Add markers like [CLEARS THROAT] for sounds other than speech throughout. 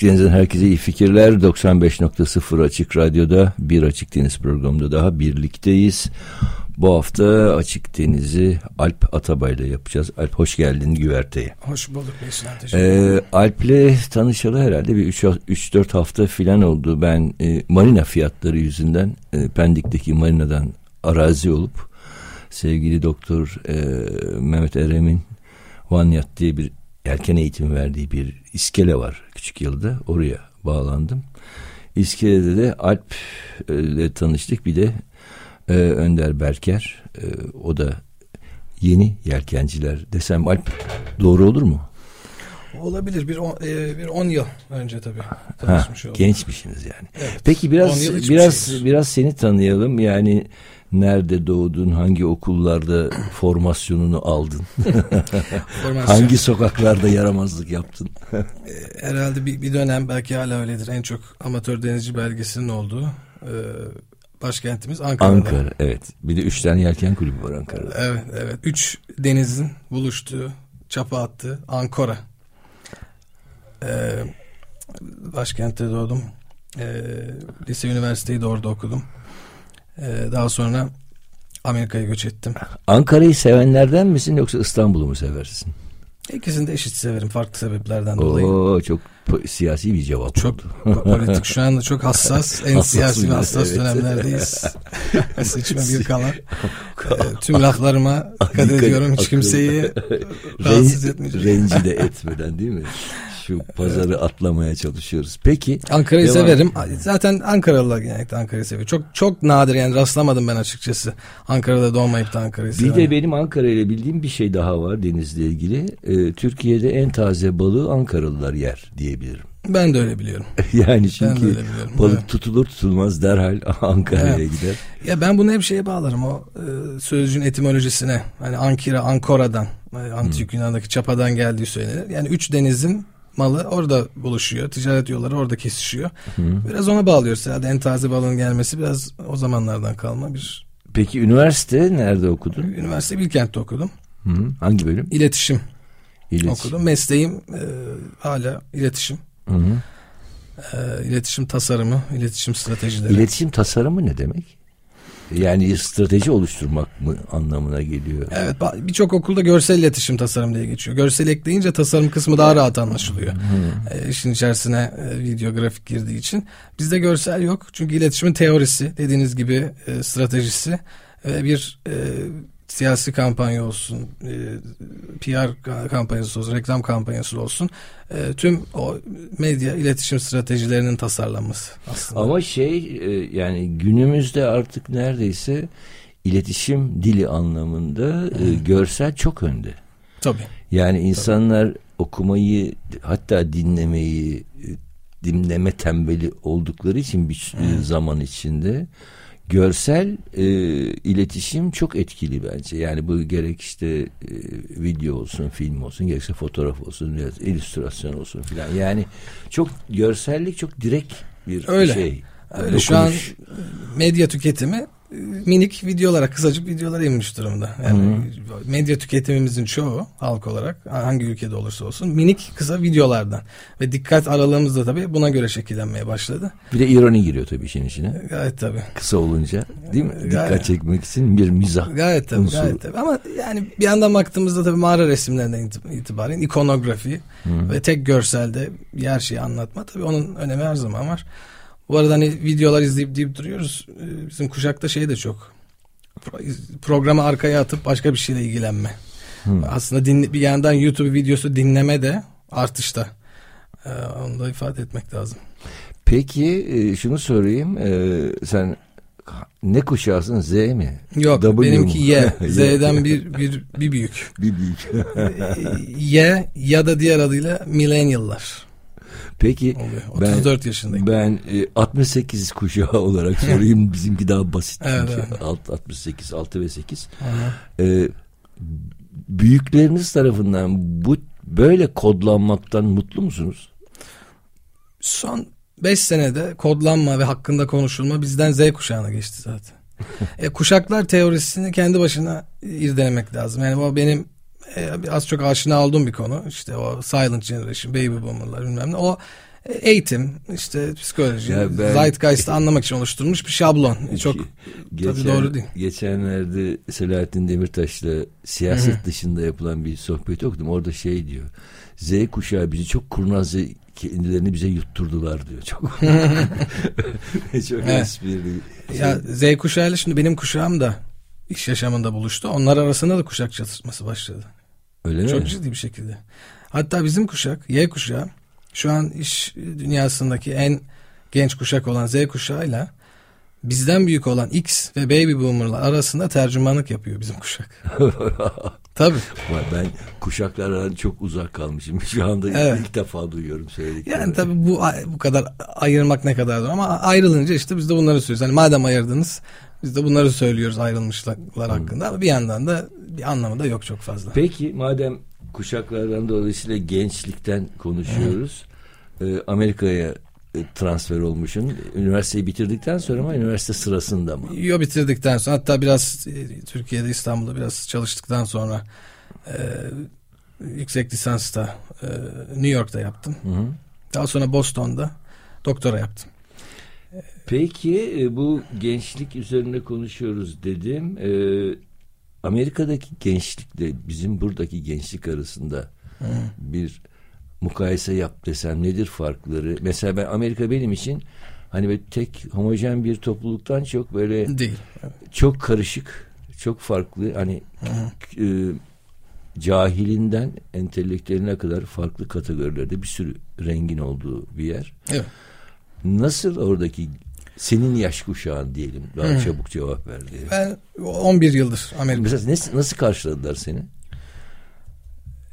Açık Deniz'den herkese iyi fikirler. 95.0 Açık Radyo'da bir Açık Deniz programında daha birlikteyiz. Bu hafta Açık Deniz'i Alp Atabay'la yapacağız. Alp hoş geldin güverteye. Hoş bulduk Beysun ee, Alp'le tanışalı herhalde bir 3-4 hafta filan oldu. Ben e, marina fiyatları yüzünden e, Pendik'teki marinadan arazi olup sevgili doktor e, Mehmet Erem'in Vanyat diye bir erken eğitim verdiği bir iskele var küçük yılda. Oraya bağlandım. İskelede de Alp ile tanıştık. Bir de e, Önder Berker. E, o da yeni yelkenciler desem Alp doğru olur mu? Olabilir bir on, e, bir 10 yıl önce tabii tanışmış olduk. Gençmişsiniz yani. Evet, Peki biraz biraz şeydir. biraz seni tanıyalım. Yani nerede doğdun, hangi okullarda formasyonunu aldın, [LAUGHS] hangi sokaklarda yaramazlık yaptın? [LAUGHS] E, herhalde bir, bir dönem belki hala öyledir. En çok amatör denizci belgesinin olduğu e, başkentimiz Ankara. Ankara evet. Bir de üç tane yelken kulübü var Ankara'da. Evet evet. Üç denizin buluştuğu, çapa attığı Ankara. Ee, başkentte doğdum. Ee, lise üniversiteyi de orada okudum. Ee, daha sonra Amerika'ya göç ettim. Ankara'yı sevenlerden misin yoksa İstanbul'u mu seversin? İkisini de eşit severim farklı sebeplerden Oo, dolayı. Çok siyasi bir cevap çok oldu. politik şu anda çok hassas [LAUGHS] en hassas siyasi ve hassas evet. dönemlerdeyiz. [LAUGHS] Seçime bir kalan. e, tüm laflarıma dikkat ediyorum hiç kimseyi [LAUGHS] rahatsız etmeyeceğim. Rencide etmeden değil mi? Şu pazarı atlamaya çalışıyoruz. Peki. Ankara'yı devam. severim. Zaten Ankaralılar genellikle Ankara'yı seviyor. Çok çok nadir yani rastlamadım ben açıkçası. Ankara'da doğmayıp da Ankara'yı seviyorum. Bir de benim Ankara ile bildiğim bir şey daha var denizle ilgili. Ee, Türkiye'de en taze balığı Ankaralılar yer diyebilirim. Ben de öyle biliyorum. [LAUGHS] yani çünkü balık evet. tutulur tutulmaz derhal [LAUGHS] Ankara'ya evet. gider. Ya ben bunu hep şeye bağlarım o e, sözcüğün etimolojisine. Hani Ankara, Ankora'dan, e, Antik hmm. Yunan'daki çapadan geldiği söylenir. Yani üç denizin malı orada buluşuyor. Ticaret yolları orada kesişiyor. Hı. Biraz ona bağlıyoruz herhalde. En taze balığın gelmesi biraz o zamanlardan kalma bir... Peki üniversite nerede okudun? Üniversite Bilkent'te okudum. Hı. Hangi bölüm? İletişim. İletişim. Okudum. Mesleğim e, hala iletişim. Hı hı. E, iletişim tasarımı, iletişim stratejileri. İletişim tasarımı ne demek? Yani strateji oluşturmak mı anlamına geliyor? Evet birçok okulda görsel iletişim tasarım diye geçiyor. Görsel ekleyince tasarım kısmı daha rahat anlaşılıyor. Hmm. E, işin içerisine e, video grafik girdiği için. Bizde görsel yok. Çünkü iletişimin teorisi dediğiniz gibi e, stratejisi ve bir e, siyasi kampanya olsun, e, PR kampanyası olsun, reklam kampanyası olsun. E, tüm o medya iletişim stratejilerinin tasarlanması aslında. Ama şey e, yani günümüzde artık neredeyse iletişim dili anlamında hmm. görsel çok önde. Tabii. Yani insanlar Tabii. okumayı hatta dinlemeyi dinleme tembeli oldukları için bir hmm. zaman içinde görsel e, iletişim çok etkili bence. Yani bu gerek işte e, video olsun, film olsun, gerekse fotoğraf olsun, biraz illüstrasyon olsun filan. Yani çok görsellik çok direkt bir Öyle. şey. Öyle dokunuş. şu an medya tüketimi minik videolara, kısacık videolara inmiş durumda. Yani Hı-hı. medya tüketimimizin çoğu halk olarak hangi ülkede olursa olsun minik kısa videolardan. Ve dikkat aralığımız da tabii buna göre şekillenmeye başladı. Bir de ironi giriyor tabii işin içine. Gayet tabii. Kısa olunca değil mi? Gayet, dikkat çekmek için bir mizah. Gayet tabii, unsuru. gayet tabii. Ama yani bir yandan baktığımızda tabii mağara resimlerinden itibaren ikonografi Hı-hı. ve tek görselde her şeyi anlatma tabii onun önemi her zaman var. Bu arada hani videolar izleyip deyip duruyoruz. Ee, bizim kuşakta şey de çok. Programı arkaya atıp başka bir şeyle ilgilenme. Hmm. Aslında dinle, bir yandan YouTube videosu dinleme de artışta. Ee, onu da ifade etmek lazım. Peki e, şunu sorayım. Ee, sen Ne kuşağısın Z mi? Yok W benimki mu? Y. [LAUGHS] Z'den bir, bir, bir büyük. [LAUGHS] bir büyük. Y ya da diğer adıyla millennial'lar Peki oluyor. ben 34 yaşındayım. ben e, 68 kuşağı [LAUGHS] olarak sorayım bizimki daha basit Evet, evet. Alt, 68 6 ve 8. Aha. E, büyükleriniz tarafından bu böyle kodlanmaktan mutlu musunuz? Son 5 senede kodlanma ve hakkında konuşulma bizden Z kuşağına geçti zaten. [LAUGHS] e, kuşaklar teorisini kendi başına irdelemek lazım. Yani o benim e, az çok aşina olduğum bir konu. İşte o Silent Generation, Baby Boomer'lar bilmem ne. O e, eğitim, işte psikoloji, Ya ben- Zeitgeist'i anlamak için oluşturulmuş bir şablon. Çok Ge- tabii doğru değil. Geçenlerde Selahattin Demirtaş'la siyaset dışında yapılan bir sohbet okudum. Orada şey diyor. Z kuşağı bizi çok kurnaz kendilerini bize yutturdular diyor. Çok [LAUGHS] [LAUGHS] çok Evet. esprili. Ya Z kuşağıyla şimdi benim kuşağım da iş yaşamında buluştu. Onlar arasında da kuşak çatışması başladı. Öyle Çok mi? ciddi bir şekilde. Hatta bizim kuşak, Y kuşağı şu an iş dünyasındaki en genç kuşak olan Z kuşağıyla bizden büyük olan X ve Baby Boomer'lar arasında tercümanlık yapıyor bizim kuşak. [LAUGHS] Tabii. Ben kuşaklardan çok uzak kalmışım. [LAUGHS] Şu anda Evet. ilk defa duyuyorum söylediklerini. Yani tabii bu bu kadar ayırmak ne kadar zor ama ayrılınca işte biz de bunları söylüyoruz. Hani madem ayırdınız biz de bunları söylüyoruz ayrılmışlar hakkında ama bir yandan da bir anlamı da yok çok fazla. Peki madem kuşaklardan dolayısıyla gençlikten konuşuyoruz. e, Amerika'ya e, transfer olmuşsun. Üniversiteyi bitirdikten sonra mı üniversite sırasında mı? Yo bitirdikten sonra hatta biraz e, Türkiye'de İstanbul'da biraz çalıştıktan sonra e, yüksek lisansta e, New York'ta yaptım. Hı hı. Daha sonra Boston'da doktora yaptım. Peki e, bu gençlik üzerine konuşuyoruz dedim. E, Amerika'daki gençlikle bizim buradaki gençlik arasında bir mukayese yap desem nedir farkları? Mesela ben Amerika benim için hani böyle tek homojen bir topluluktan çok böyle Değil. çok karışık, çok farklı hani e, cahilinden entelektüeline kadar farklı kategorilerde bir sürü rengin olduğu bir yer. Evet. Nasıl oradaki senin yaş kuşağın diyelim daha çabuk cevap ver diye. Ben 11 yıldır Amerika. Mesela nasıl, nasıl karşıladılar seni?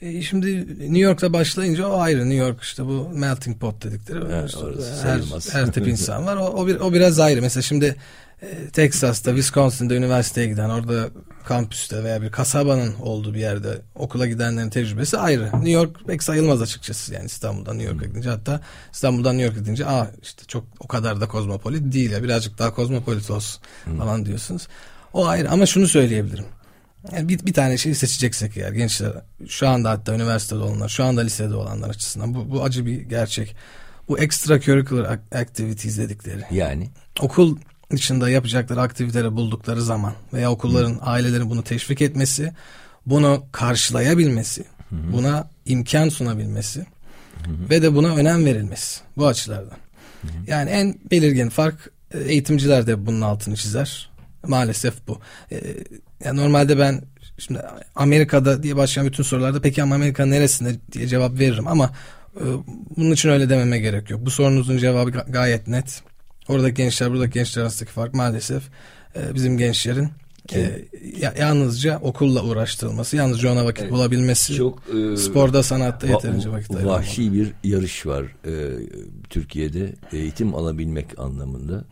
E, şimdi New York'ta başlayınca o ayrı. New York işte bu melting pot dedikleri. Evet, İşte orası her, her tip [LAUGHS] insan var. O, o, bir, o biraz ayrı. Mesela şimdi e, Texas'ta, Wisconsin'da üniversiteye giden, orada kampüste veya bir kasabanın olduğu bir yerde okula gidenlerin tecrübesi ayrı. New York pek sayılmaz açıkçası yani İstanbul'dan New York'a gidince. Hatta İstanbul'dan New York'a gidince aa işte çok o kadar da kozmopolit değil ya birazcık daha kozmopolit olsun falan diyorsunuz. O ayrı ama şunu söyleyebilirim. Yani bir, bir tane şeyi seçeceksek eğer gençler şu anda hatta üniversitede olanlar şu anda lisede olanlar açısından bu, bu acı bir gerçek. Bu extracurricular ac- activities dedikleri Yani okul dışında yapacakları aktiviteleri buldukları zaman veya okulların ailelerin bunu teşvik etmesi, bunu karşılayabilmesi, buna imkan sunabilmesi ve de buna önem verilmesi bu açılardan. Yani en belirgin fark e, eğitimciler de bunun altını çizer. Maalesef bu. E, yani normalde ben şimdi Amerika'da diye başlayan bütün sorularda peki ama Amerika neresinde diye cevap veririm ama e, bunun için öyle dememe gerek yok. Bu sorunuzun cevabı ga- gayet net. Oradaki gençler buradaki gençler arasındaki fark maalesef e, bizim gençlerin e, ya- yalnızca okulla uğraştırılması, yalnızca ona vakit bulabilmesi, çok e, sporda sanatta yeterince vakit ayıramaması. vahşi bir yarış var e, Türkiye'de eğitim alabilmek anlamında.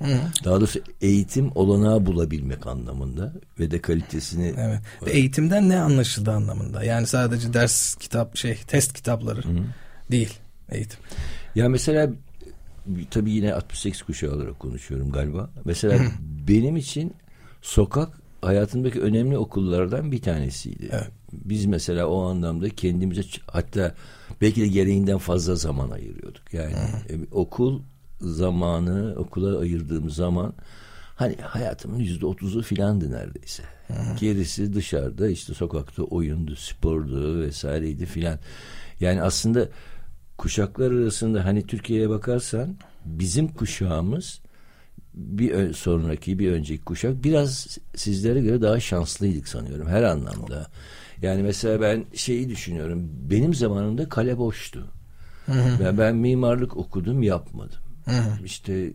Daha doğrusu eğitim olanağı bulabilmek anlamında ve de kalitesini Evet. Ve eğitimden ne anlaşıldığı anlamında. Yani sadece ders kitap şey test kitapları değil eğitim. Ya mesela tabii yine 68 kuşağı olarak konuşuyorum galiba. Mesela [LAUGHS] benim için sokak hayatımdaki önemli okullardan bir tanesiydi. Evet. Biz mesela o anlamda kendimize hatta belki de gereğinden fazla zaman ayırıyorduk. Yani e, okul zamanı okula ayırdığım zaman hani hayatımın yüzde otuzu filandı neredeyse. Gerisi dışarıda işte sokakta oyundu, spordu vesaireydi filan. Yani aslında kuşaklar arasında hani Türkiye'ye bakarsan bizim kuşağımız bir sonraki bir önceki kuşak biraz sizlere göre daha şanslıydık sanıyorum her anlamda. Yani mesela ben şeyi düşünüyorum. Benim zamanımda kale boştu. Ben, ben mimarlık okudum yapmadım. İşte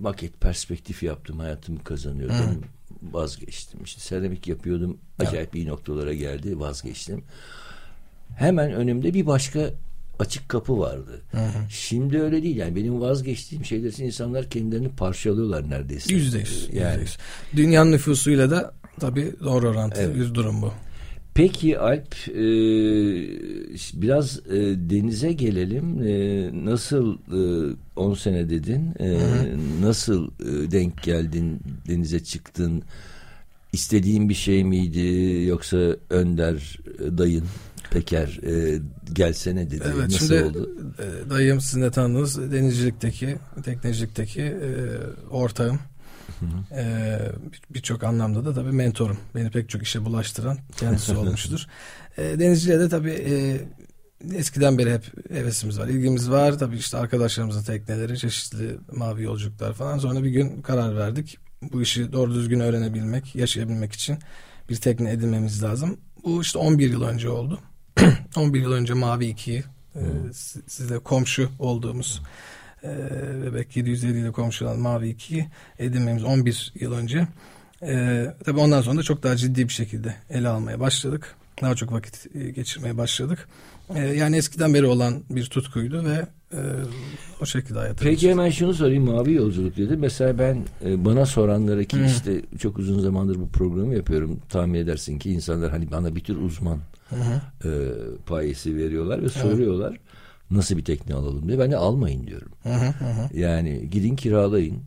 maket perspektif yaptım hayatımı kazanıyordum vazgeçtim işte seramik yapıyordum acayip iyi noktalara geldi vazgeçtim hemen önümde bir başka açık kapı vardı. Şimdi öyle değil yani benim vazgeçtiğim şeyler insanlar kendilerini parçalıyorlar neredeyse. Yüzde yüz. Yani. Yani. Dünyanın nüfusuyla da tabii doğru orantılı Evet. bir durum bu. Peki Alp e, biraz e, denize gelelim. E, nasıl e, 10 sene dedin? E, nasıl e, denk geldin denize çıktın? İstediğin bir şey miydi yoksa Önder e, dayın Peker e, gelsene dedi. Evet nasıl şimdi oldu? e, dayım sizin de tanıdığınız denizcilikteki, teknecilikteki e, ortağım. E, bir- Birçok anlamda da tabii mentorum. Beni pek çok işe bulaştıran kendisi [LAUGHS] olmuştur. E, denizciliğe de tabii e, eskiden beri hep hevesimiz var, ilgimiz var. Tabii işte arkadaşlarımızın tekneleri, çeşitli mavi yolculuklar falan. Sonra bir gün karar verdik. Bu işi doğru düzgün öğrenebilmek, yaşayabilmek için bir tekne edinmemiz lazım. Bu işte 11 yıl önce oldu. [CLEARS THROAT] 11 yıl önce Mavi 2'yi e, si- sizle komşu olduğumuz e, Bebek 750 ile komşu olan Mavi 2'yi edinmemiz 11 yıl önce. E, tabii ondan sonra da çok daha ciddi bir şekilde ele almaya başladık. Daha çok vakit e, geçirmeye başladık. E, yani eskiden beri olan bir tutkuydu ve e, o şekilde hayata Peki hemen şunu sorayım mavi yolculuk dedi. Mesela ben e, bana soranlara ki işte çok uzun zamandır bu programı yapıyorum. Tahmin edersin ki insanlar hani bana bir tür uzman e, payesi veriyorlar ve soruyorlar. Nasıl bir tekne alalım diye. Ben de almayın diyorum. Yani gidin kiralayın.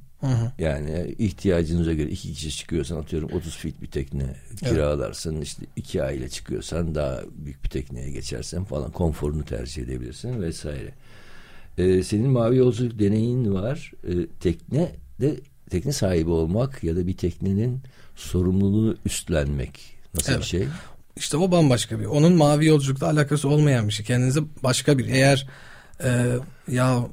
Yani ihtiyacınıza göre iki kişi çıkıyorsan atıyorum 30 feet bir tekne kiralarsın. İşte iki aile çıkıyorsan daha büyük bir tekneye geçersen falan konforunu tercih edebilirsin vesaire. Ee, senin mavi yolculuk deneyin var. Ee, tekne de tekne sahibi olmak ya da bir teknenin sorumluluğunu üstlenmek nasıl bir Evet. şey? İşte o bambaşka bir. Onun mavi yolculukla alakası olmayan bir şey. Kendinize başka bir. Eğer e, ya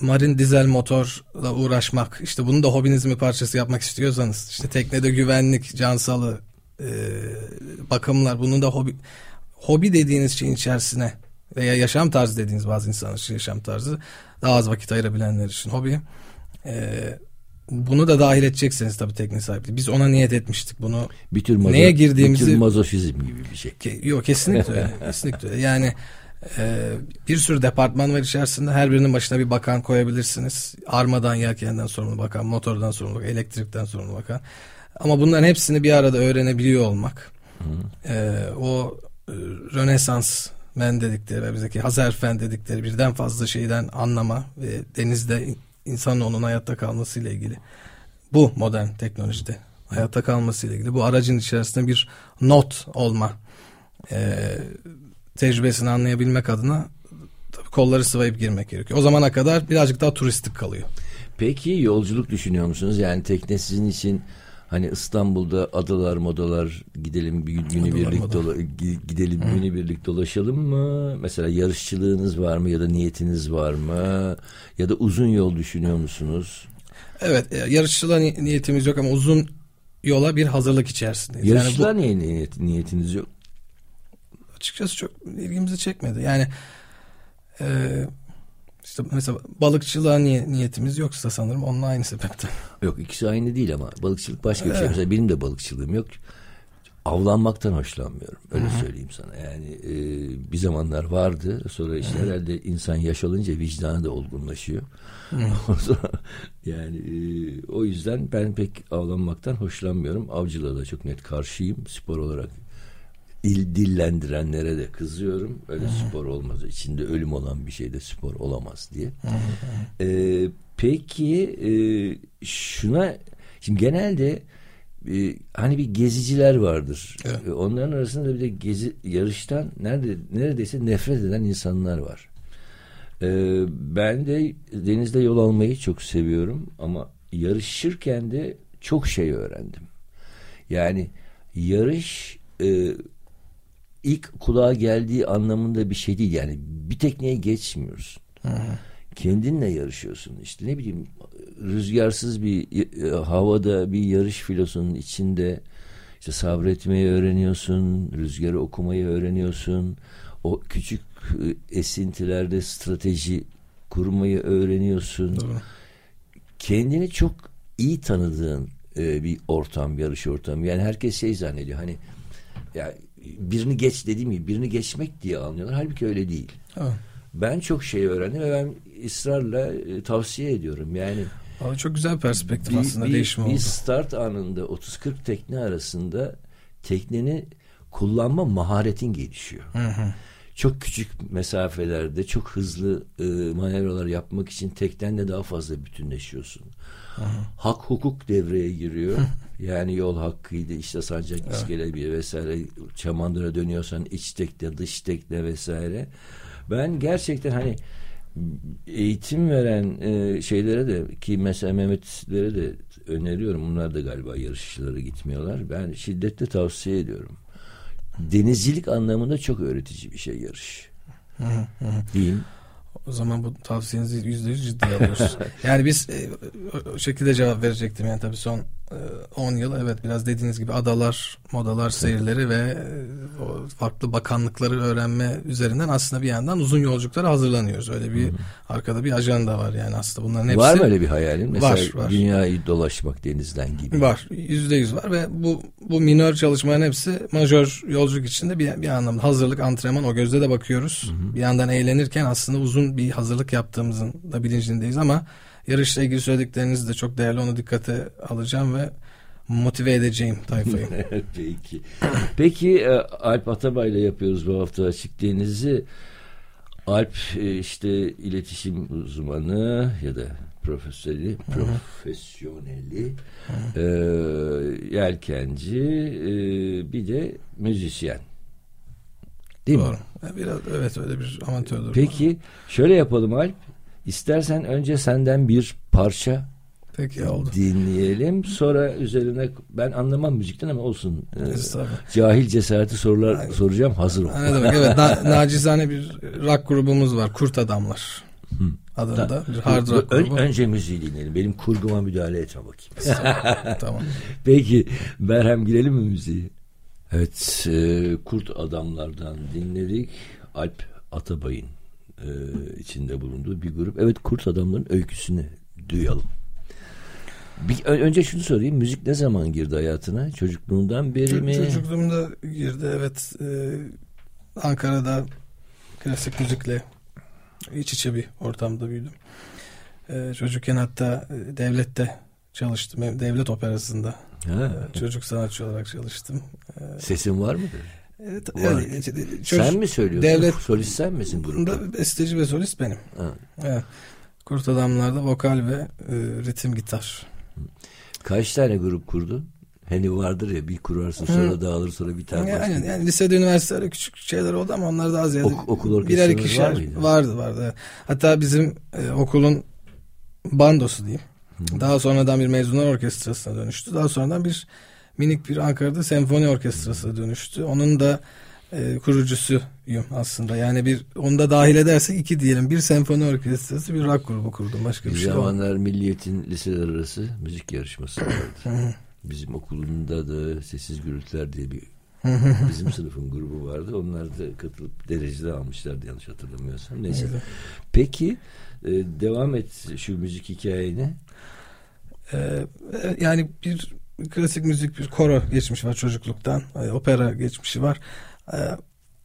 marin dizel motorla uğraşmak, işte bunu da hobinizin bir parçası yapmak istiyorsanız, işte teknede güvenlik, can sağlığı, e, bakımlar, bunun da hobi hobi dediğiniz şeyin içerisine veya yaşam tarzı dediğiniz bazı insanlar için yaşam tarzı daha az vakit ayırabilenler için hobi. E, bunu da dahil edecekseniz tabii tekne sahipliği. Biz ona niyet etmiştik. Bunu Bir tür mazo- Neye girdiğimizi- bir tür mazoşizm gibi bir şey. Ke- Yok kesinlikle öyle. [LAUGHS] kesinlikle öyle. Yani e, bir sürü departman var içerisinde. Her birinin başına bir bakan koyabilirsiniz. Armadan yelkenden sorumlu bakan, motordan sorumlu bakan, elektrikten sorumlu bakan. Ama bunların hepsini bir arada öğrenebiliyor olmak. E, o e, Rönesans men dedikleri ve bizdeki Hazerfen dedikleri birden fazla şeyden anlama ve denizde insanoğlunun hayatta kalmasıyla ilgili bu modern teknolojide hayatta kalmasıyla ilgili bu aracın içerisinde bir not olma e, tecrübesini anlayabilmek adına tabii kolları sıvayıp girmek gerekiyor. O zamana kadar birazcık daha turistik kalıyor. Peki yolculuk düşünüyor musunuz? Yani tekne sizin için hani İstanbul'da adalar modalar gidelim bir gün Adalar, günübirlik modalar. dola, gi- gidelim günübirlik dolaşalım mı? Mesela yarışçılığınız var mı ya da niyetiniz var mı? Ya da uzun yol düşünüyor musunuz? Evet e, yarışçılığa ni- niyetimiz yok ama uzun yola bir hazırlık içerisindeyiz. Yani Yarışçılığa niye niyet, niyetiniz yok? bu açıkçası çok ilgimizi çekmedi. Yani e, işte mesela balıkçılığa niye, niyetimiz yoksa sanırım onunla aynı sebepten. Yok ikisi aynı değil ama balıkçılık başka bir şey. Mesela benim de balıkçılığım yok. Avlanmaktan hoşlanmıyorum. Öyle söyleyeyim sana. Yani e, bir zamanlar vardı. Sonra işte herhalde insan yaş alınca vicdanı da olgunlaşıyor. [LAUGHS] Yani e, o yüzden ben pek avlanmaktan hoşlanmıyorum. Avcılığa da çok net karşıyım. Spor olarak dil, dillendirenlere de kızıyorum. Öyle spor olmaz. İçinde ölüm olan bir şeyde spor olamaz diye. Ee, peki e, şuna şimdi genelde e, hani bir geziciler vardır. Evet. E, Onların arasında bir de gezi yarıştan nerede neredeyse nefret eden insanlar var. Ee, ben de denizde yol almayı çok seviyorum ama yarışırken de çok şey öğrendim. Yani yarış e, ilk kulağa geldiği anlamında bir şey değil. Yani bir tekneye geçmiyorsun. Kendinle yarışıyorsun. İşte ne bileyim rüzgarsız bir e, havada bir yarış filosunun içinde işte sabretmeyi öğreniyorsun, rüzgarı okumayı öğreniyorsun. O küçük e, esintilerde strateji kurmayı öğreniyorsun. Doğru. kendini çok iyi tanıdığın e, bir ortam, yarış ortamı. Yani herkes şey zannediyor hani ya birini geç dediğim gibi birini geçmek diye anlıyorlar. Halbuki öyle değil. Evet. Ben çok şey öğrendim ve ben ısrarla e, tavsiye ediyorum. Yani Vallahi çok güzel perspektif bir, aslında bir, değişim bir oldu. start anında 30-40 tekne arasında tekneni kullanma maharetin gelişiyor. Hı hı. Çok küçük mesafelerde çok hızlı e, manevralar yapmak için teknenle daha fazla bütünleşiyorsun. Hak hukuk devreye giriyor. yani yol hakkıydı işte sancak iskele bir vesaire çamandıra dönüyorsan iç tekne dış tekne vesaire. Ben gerçekten hani eğitim veren e, şeylere de ki mesela Mehmetlere de öneriyorum. Bunlar da galiba yarışçılara gitmiyorlar. Ben şiddetle tavsiye ediyorum. Denizcilik anlamında çok öğretici bir şey yarış. Diyeyim. O zaman bu tavsiyenizi yüzde yüz ciddiye alıyoruz. [LAUGHS] yani biz e, o- şekilde cevap verecektim. Yani tabii son 10 yıl evet biraz dediğiniz gibi adalar, modalar seyirleri ve e, o farklı bakanlıkları öğrenme üzerinden aslında bir yandan uzun yolculuklara hazırlanıyoruz. Öyle bir arkada bir ajanda var yani aslında bunların hepsi. Var mı öyle bir hayalin? Mesela Var, var. dünyayı dolaşmak denizden gibi. Var. Yüzde yüz var ve bu bu minör çalışmaların hepsi majör yolculuk içinde bir, bir anlamda hazırlık, antrenman o gözle de bakıyoruz. Bir yandan eğlenirken aslında uzun bir hazırlık yaptığımızın da bilincindeyiz ama yarışla ilgili söyledikleriniz de çok değerli onu dikkate alacağım ve motive edeceğim tayfayı. [LAUGHS] Peki. Peki e, Alp Atabay'la yapıyoruz bu hafta açık denizi. Alp e, işte iletişim uzmanı ya da profesörü, profesyoneli, e, yelkenci, e, bir de müzisyen. Değil mi? Doğru. Biraz evet öyle bir amatör durum. Peki şöyle yapalım Alp. İstersen önce senden bir parça Peki oldu. dinleyelim. Sonra üzerine ben anlamam müzikten ama olsun. Ee, cahil cesareti sorular soracağım. Hazır ol. Ne demek evet na- nacizane bir rock grubumuz var Kurt Adamlar adında bir hard rock Ön- grubu. önce müziği dinleyelim. Benim kurguma müdahale etme bakayım. [LAUGHS] tamam. Peki Berhem girelim mi müziği? Evet e, Kurt Adamlardan dinledik. Alp Atabay'ın e, içinde bulunduğu bir grup. Evet Kurt Adamların öyküsünü duyalım. Bir, önce şunu sorayım. Müzik ne zaman girdi hayatına? Çocukluğundan beri mi? Çocukluğumda girdi evet. Ee, Ankara'da klasik müzikle iç içe bir ortamda büyüdüm. Ee, çocukken hatta e, devlette çalıştım. Ev- Devlet operasında Ha, çocuk sanatçı olarak çalıştım. sesin var mıdır? Evet, e, çocuk- sen mi söylüyorsun? devlet- Solist sen misin grupta? Besteci ve solist benim. Ha. Evet. Kurt Adamlar'da vokal ve e, ritim gitar. Kaç tane grup kurdun? Hani vardır ya bir kurarsın sonra dağılır sonra bir tane başka. Yani, yani lisede, üniversitede küçük şeyler oldu ama onlar daha ziyade Ok- okul birer orkestranız ikişer var mıydı? vardı vardı. Hatta bizim e, okulun bandosu diyeyim. Daha sonradan bir mezunlar orkestrasına dönüştü. Daha sonradan bir minik bir Ankara'da senfoni orkestrasına dönüştü. Onun da e, kurucusuyum aslında. Yani bir onu da dahil edersek iki diyelim. Bir senfoni orkestrası, bir rock grubu kurdum. Başka bir Bir şey olmadı. zamanlar Milliyet'in liseler arası müzik yarışması vardı. Bizim okulunda da Sessiz Gürültüler diye bir bizim sınıfın grubu vardı. Onlar da katılıp derecede almışlardı yanlış hatırlamıyorsam. Neyse. Evet. Peki e, devam et şu müzik hikayeni. Ee, yani bir klasik müzik bir koro geçmişi var çocukluktan. Ee, opera geçmişi var. Ee,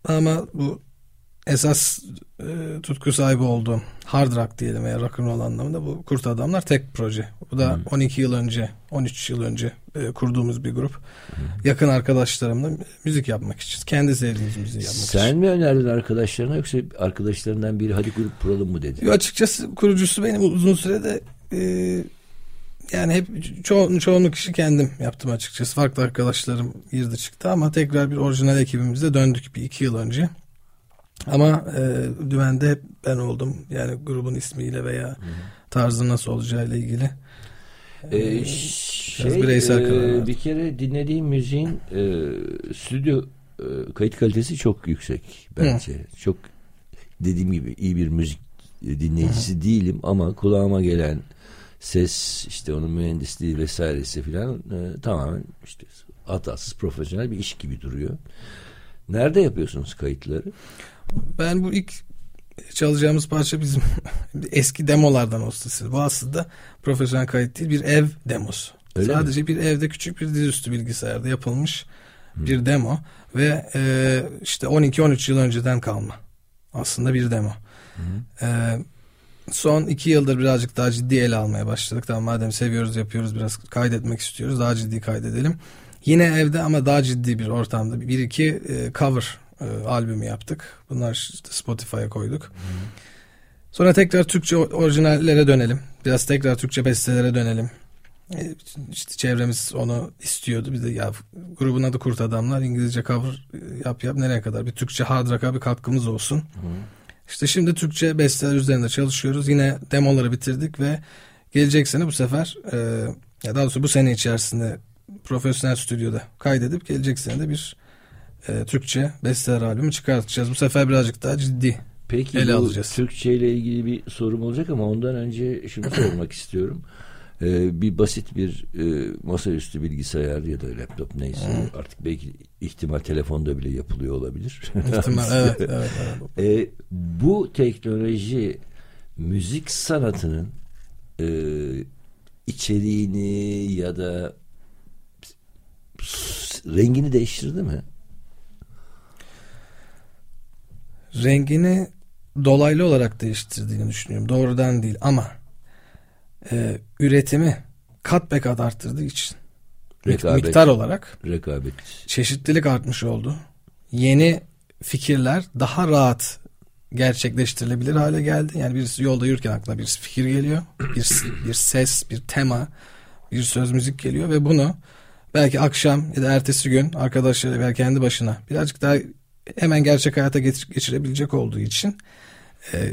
ama bu esas e, tutku sahibi olduğum hard rock diyelim veya rock roll anlamında bu Kurt Adamlar tek proje. Bu da 12 yıl önce, 13 yıl önce e, kurduğumuz bir grup. Yakın arkadaşlarımla müzik yapmak için. Kendi sevdiğimiz müziği yapmak için. Sen mi önerdin arkadaşlarına yoksa arkadaşlarından biri hadi grup kuralım mı dedi? Yo, açıkçası kurucusu benim uzun sürede e, yani hep ço çoğunluk kişi kendim yaptım açıkçası. Farklı arkadaşlarım girdi çıktı ama tekrar bir orijinal ekibimize döndük bir iki yıl önce. Ama e, dümende hep ben oldum. Yani grubun ismiyle veya tarzı nasıl olacağıyla ilgili. Ee, şey, bireysel e, bir kere dinlediğim müziğin e, stüdyo e, kayıt kalitesi çok yüksek bence. Çok dediğim gibi iyi bir müzik dinleyicisi değilim ama kulağıma gelen ses işte onun mühendisliği vesairesi filan e, tamamen işte hatasız profesyonel bir iş gibi duruyor. Nerede yapıyorsunuz kayıtları? Ben bu ilk çalacağımız parça bizim [LAUGHS] eski demolardan olsun. Bu aslında profesyonel kayıt değil bir ev demosu. Öyle Sadece mi? bir evde küçük bir dizüstü bilgisayarda yapılmış hmm. bir demo ve e, işte 12-13 yıl önceden kalma. Aslında bir demo. Hmm. E, son iki yıldır birazcık daha ciddi ele almaya başladık. Tamam madem seviyoruz yapıyoruz biraz kaydetmek istiyoruz daha ciddi kaydedelim. Yine evde ama daha ciddi bir ortamda bir iki e, cover e, albümü yaptık. Bunlar işte Spotify'a koyduk. Hmm. Sonra tekrar Türkçe orijinallere dönelim. Biraz tekrar Türkçe bestelere dönelim. E, işte çevremiz onu istiyordu. Biz de ya grubun adı Kurt Adamlar İngilizce cover yap yap nereye kadar bir Türkçe hard rock'a bir katkımız olsun. Hı. İşte şimdi Türkçe besteler üzerinde çalışıyoruz. Yine demoları bitirdik ve gelecek sene bu sefer e, ya daha doğrusu bu sene içerisinde profesyonel stüdyoda kaydedip gelecek sene de bir e, Türkçe besteler albümü çıkartacağız. Bu sefer birazcık daha ciddi Peki ele alacağız. Türkçe ile ilgili bir sorum olacak ama ondan önce şunu [COUGHS] sormak istiyorum. Ee, bir basit bir e, masaüstü bilgisayar ya da laptop neyse Hı. artık belki ihtimal telefonda bile yapılıyor olabilir. İhtimal [LAUGHS] evet, evet, evet. E, bu teknoloji müzik sanatının e, içeriğini ya da rengini değiştirdi mi? Rengini dolaylı olarak değiştirdiğini düşünüyorum. Doğrudan değil ama e, üretimi kat be kat arttırdığı için rekabet, miktar olarak rekabet çeşitlilik artmış oldu. Yeni fikirler daha rahat gerçekleştirilebilir hale geldi. Yani birisi yolda yürürken aklına bir fikir geliyor. [CLEARS THROAT] Bir, bir ses, bir tema, bir söz müzik geliyor ve bunu belki akşam ya da ertesi gün arkadaşlarıyla veya kendi başına birazcık daha hemen gerçek hayata geçirebilecek olduğu için e,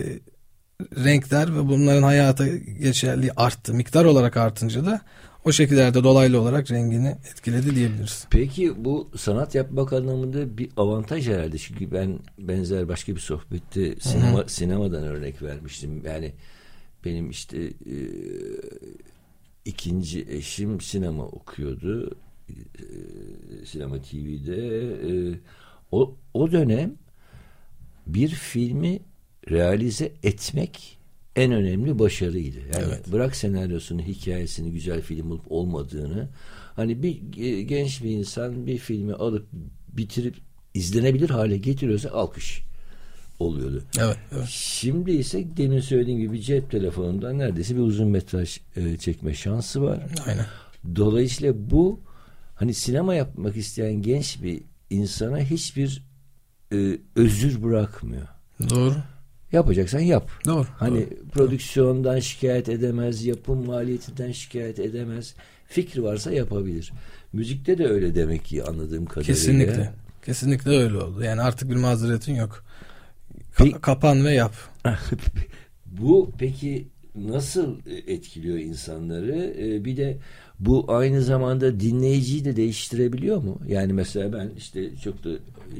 renkler ve bunların hayata geçerliği arttı. Miktar olarak artınca da o şekillerde dolaylı olarak rengini etkiledi diyebiliriz. Peki bu sanat yapmak anlamında bir avantaj herhalde. Çünkü ben benzer başka bir sohbette sinema, Hı-hı. sinemadan örnek vermiştim. Yani benim işte e, ikinci eşim sinema okuyordu. E, sinema TV'de. E, o, o dönem bir filmi realize etmek en önemli başarıydı. Yani evet. bırak senaryosunu, hikayesini, güzel film olup olmadığını hani bir genç bir insan bir filmi alıp bitirip izlenebilir hale getiriyorsa alkış oluyordu. Evet, evet. Şimdi ise demin söylediğim gibi cep telefonundan neredeyse bir uzun metraj e, çekme şansı var. Aynen. Dolayısıyla bu hani sinema yapmak isteyen genç bir insana hiçbir e, özür bırakmıyor. Doğru. Yapacaksan yap. Doğru. Hani doğru. prodüksiyondan şikayet edemez, yapım maliyetinden şikayet edemez. Fikri varsa yapabilir. Müzikte de öyle demek ki anladığım kadarıyla. Kesinlikle. Kesinlikle öyle oldu. Yani artık bir mazeretin yok. Ka- Pe- kapan ve yap. [LAUGHS] Bu peki nasıl etkiliyor insanları? Ee, bir de bu aynı zamanda dinleyiciyi de değiştirebiliyor mu? Yani mesela ben işte çok da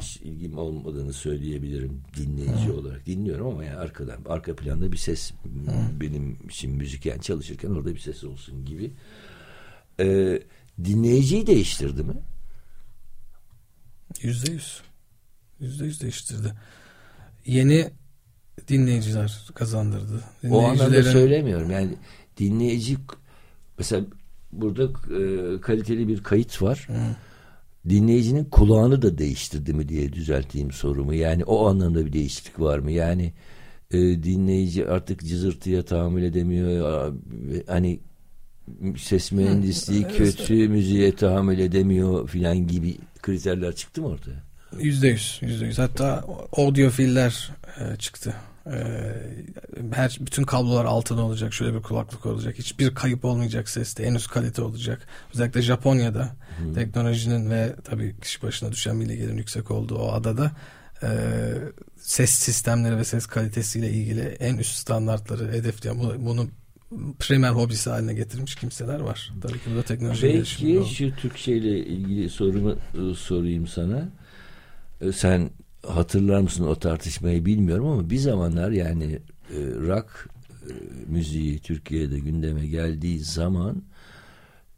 hiç ilgim olmadığını söyleyebilirim dinleyici Hı. olarak. Dinliyorum ama yani arkadan arka planda bir ses Hı. benim için müziken çalışırken orada bir ses olsun gibi. Ee, dinleyiciyi değiştirdi mi? Yüzde yüz. Yüzde yüz değiştirdi. Yeni dinleyiciler kazandırdı. O anlamda söylemiyorum. Yani dinleyici mesela burada e, kaliteli bir kayıt var. Hı. Dinleyicinin kulağını da değiştirdi mi diye düzelteyim sorumu. Yani o anlamda bir değişiklik var mı? Yani e, dinleyici artık cızırtıya tahammül edemiyor. Hani ses mühendisliği Hı. kötü, evet. müziğe tahammül edemiyor filan gibi kriterler çıktı mı ortaya? Yüzde yüz, yüzde yüz. Hatta audiofiller e, çıktı. Ee, her bütün kablolar altın olacak. Şöyle bir kulaklık olacak. Hiçbir kayıp olmayacak seste. En üst kalite olacak. Özellikle Japonya'da hmm. teknolojinin ve tabii kişi başına düşen bilgilerin yüksek olduğu o adada e, ses sistemleri ve ses kalitesiyle ilgili en üst standartları hedefleyen bunu, bunu primer hobisi haline getirmiş kimseler var. Tabii ki bu da teknoloji Belki şu Türkçe ile ilgili sorumu e, sorayım sana. E, sen hatırlar mısın o tartışmayı bilmiyorum ama bir zamanlar yani e, rock e, müziği Türkiye'de gündeme geldiği zaman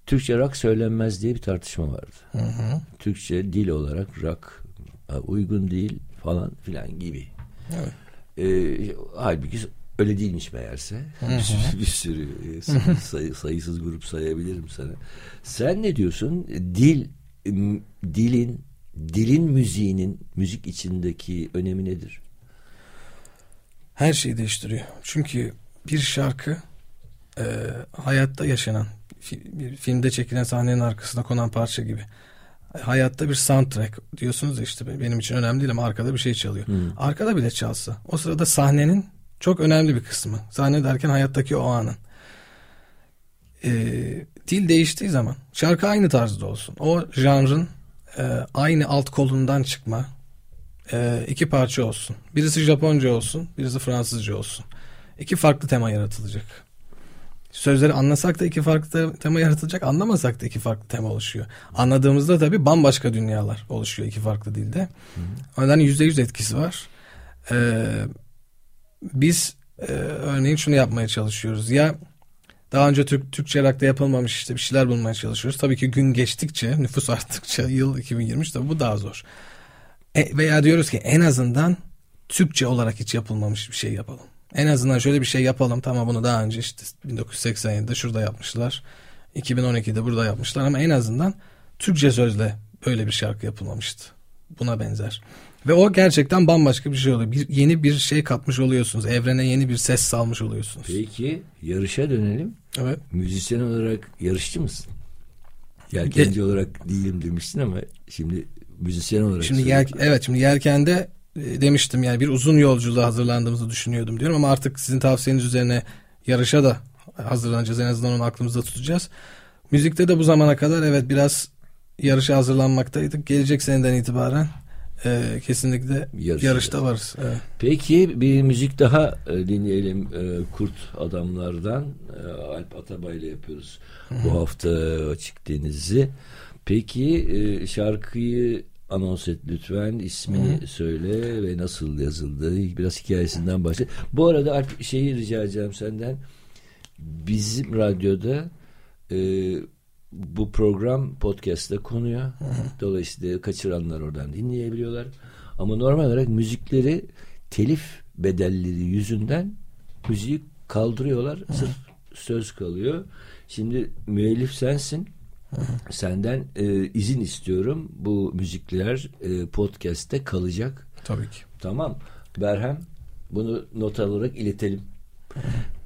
Türkçe rock söylenmez diye bir tartışma vardı. Hı hı. Türkçe dil olarak rock uygun değil falan filan gibi. Evet. E, halbuki öyle değilmiş meğerse. Bir sürü, bir sürü e, sayı- sayısız grup sayabilirim sana. Sen ne diyorsun? Dil, dilin, dilin müziğinin müzik içindeki önemi nedir? Her şeyi değiştiriyor. Çünkü bir şarkı e, hayatta yaşanan, bir filmde çekilen sahnenin arkasına konan parça gibi. Hayatta bir soundtrack diyorsunuz ya işte benim için önemli değil ama arkada bir şey çalıyor. Arkada bile çalsa o sırada sahnenin çok önemli bir kısmı. Sahne derken hayattaki o anın. E, dil değiştiği zaman şarkı aynı tarzda olsun. O janrın e, aynı alt kolundan çıkma e, iki parça olsun. Birisi Japonca olsun, birisi Fransızca olsun. İki farklı tema yaratılacak. Sözleri anlasak da iki farklı te- tema yaratılacak, anlamasak da iki farklı tema oluşuyor. Anladığımızda tabii bambaşka dünyalar oluşuyor iki farklı dilde. O nedenle yüzde yüz etkisi var. Ee, biz e, örneğin şunu yapmaya çalışıyoruz. Ya daha önce Türk, Türkçe rock'ta yapılmamış işte bir şeyler bulmaya çalışıyoruz. Tabii ki gün geçtikçe, nüfus arttıkça, yıl 2023 tabii bu daha zor. E, veya diyoruz ki en azından Türkçe olarak hiç yapılmamış bir şey yapalım. En azından şöyle bir şey yapalım. Tamam bunu daha önce işte 1987'de şurada yapmışlar. 2012'de burada yapmışlar ama en azından Türkçe sözle böyle bir şarkı yapılmamıştı. Buna benzer. Ve o gerçekten bambaşka bir şey oluyor. Bir, yeni bir şey katmış oluyorsunuz. Evrene yeni bir ses salmış oluyorsunuz. Peki yarışa dönelim. Evet. Müzisyen olarak yarışçı mısın? Yelkenci olarak değilim demiştin ama şimdi müzisyen olarak Şimdi yer, evet şimdi yelkende e, demiştim yani bir uzun yolculuğa hazırlandığımızı düşünüyordum diyorum ama artık sizin tavsiyeniz üzerine yarışa da hazırlanacağız en azından onu aklımızda tutacağız. Müzikte de bu zamana kadar evet biraz yarışa hazırlanmaktaydık. Gelecek seneden itibaren e, kesinlikle Yarışacağız. yarışta varız. Evet. Peki bir müzik daha e, dinleyelim e, Kurt Adamlardan e, Alp Atabay ile yapıyoruz bu hafta Açık Deniz'i. Peki e, şarkıyı anons et lütfen ismini söyle ve nasıl yazıldı biraz hikayesinden bahset. Bu arada Alp şeyi rica edeceğim senden bizim radyoda e, bu program podcast'te konuyor. Dolayısıyla kaçıranlar oradan dinleyebiliyorlar. Ama normal olarak müzikleri telif bedelleri yüzünden müziği kaldırıyorlar. Sırf söz kalıyor. Şimdi müellif sensin. Senden e, izin istiyorum. Bu müzikler e, podcast'te kalacak. Tabii ki. Tamam. Berhem bunu not alarak iletelim.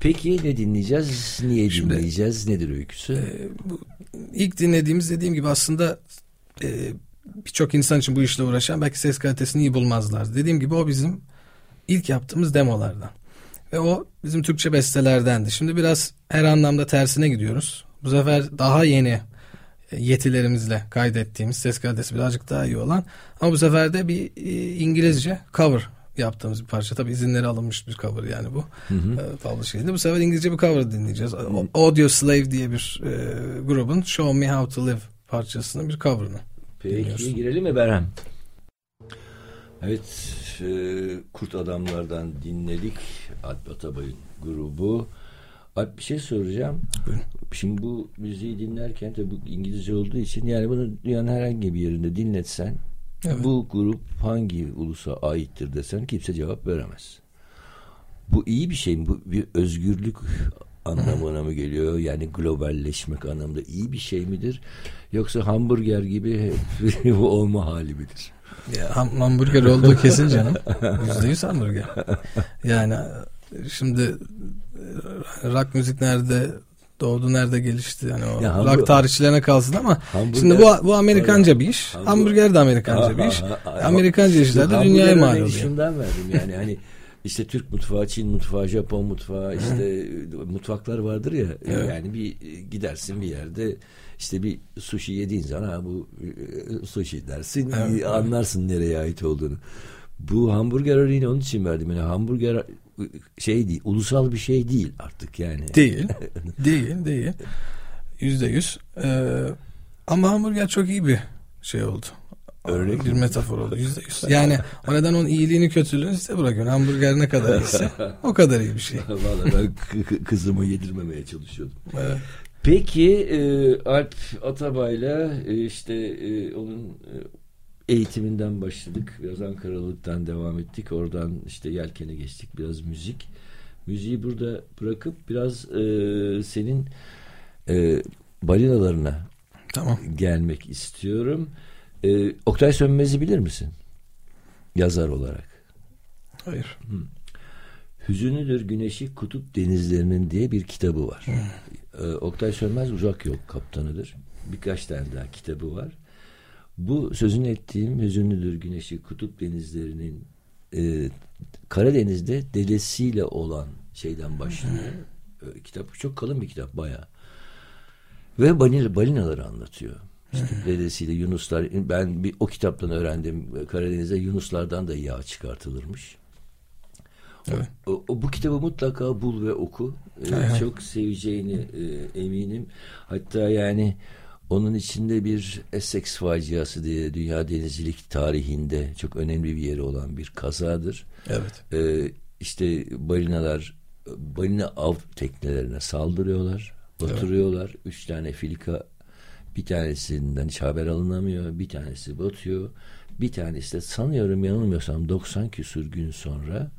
Peki ne dinleyeceğiz? Niye Şimdi- dinleyeceğiz? Nedir öyküsü? E, bu ilk dinlediğimiz dediğim gibi aslında e, birçok insan için bu işle uğraşan belki ses kalitesini iyi bulmazlar. Dediğim gibi o bizim ilk yaptığımız demolardan. Ve o bizim Türkçe bestelerdendi. Şimdi biraz her anlamda tersine gidiyoruz. Bu sefer daha yeni e, yetilerimizle kaydettiğimiz ses kalitesi birazcık daha iyi olan ama bu sefer de bir e, İngilizce cover yaptığımız bir parça. Tabii izinleri alınmış bir cover yani bu. E, Pablo şeydi. Bu sefer İngilizce bir cover dinleyeceğiz. Audio Slave diye bir e, grubun Show Me How to Live parçasının bir cover'ını. Peki girelim mi Berhem? Evet, e, Kurt Adamlardan dinledik. Alp Atabay'ın grubu. Alp bir şey soracağım. Buyurun. Şimdi bu müziği dinlerken tabii bu İngilizce olduğu için yani bunu dünyanın herhangi bir yerinde dinletsen Evet. bu grup hangi ulusa aittir desen kimse cevap veremez. Bu iyi bir şey mi? Bu bir özgürlük anlamına mı geliyor? Yani globalleşmek anlamında iyi bir şey midir? Yoksa hamburger gibi [LAUGHS] hep olma hali midir? Ya, ham- hamburger olduğu kesin canım. Yüzde yüz hamburger. Yani e, şimdi e, rock müzik nerede doğdu nerede gelişti yani o Ya rock tarihçilerine kalsın ama Hamburger- şimdi bu bu Amerikanca bir iş. Hamburger- Hamburger de Amerikanca bir iş. Aha, aha, aha. Amerikanca işler de dünyaya mal oluyor. Şundan verdim yani hani işte Türk mutfağı, Çin mutfağı, Japon mutfağı işte mutfaklar vardır ya Evet. yani bir gidersin bir yerde işte bir sushi yediğin zaman ha bu e, sushi dersin evet. anlarsın nereye ait olduğunu. Bu hamburger örneğini onun için verdim. Yani hamburger şey değil, ulusal bir şey değil artık yani. Değil. [LAUGHS] değil, değil. Yüzde yüz. Ee, ama hamburger çok iyi bir şey oldu. Örnek bir metafor oldu yüzde yüz. Yani o neden onun iyiliğini kötülüğünü size bırakıyorum. Hamburger ne kadar iyiyse o kadar iyi bir şey. [LAUGHS] Vallahi ben kı- kı- kızımı yedirmemeye çalışıyordum. Evet. Peki e, Alp Atabay'la e, işte e, onun e, eğitiminden başladık. Biraz Ankaralılıktan devam ettik. Oradan işte yelkene geçtik. Biraz müzik. Müziği burada bırakıp biraz e, senin e, balinalarına Tamam. gelmek istiyorum. E, Oktay Sönmez'i bilir misin? Yazar olarak. Hayır. Hüzünlüdür Güneşi Kutup Denizlerinin diye bir kitabı var. Ee, Oktay Sönmez uzak yok kaptanıdır. Birkaç tane daha kitabı var. Bu sözünü ettiğim Hüzünlüdür Güneşi Kutup Denizlerinin e, Karadeniz'de dedesiyle olan şeyden başlıyor. Ee, kitap çok kalın bir kitap bayağı. Ve balina, balinaları anlatıyor. İşte dedesiyle Yunuslar ben bir o kitaptan öğrendim Karadeniz'de Yunuslardan da yağ çıkartılırmış. Evet. O, o- bu kitabı mutlaka bul ve oku. Ee, çok seveceğini e, eminim. Hatta yani onun içinde bir Essex faciası diye dünya denizcilik tarihinde çok önemli bir yeri olan bir kazadır. Evet. Ee, işte balinalar balina av teknelerine saldırıyorlar. Batırıyorlar. Üç tane filika bir tanesinden hiç haber alınamıyor. Bir tanesi batıyor. Bir tanesi de sanıyorum yanılmıyorsam 90 küsur gün sonra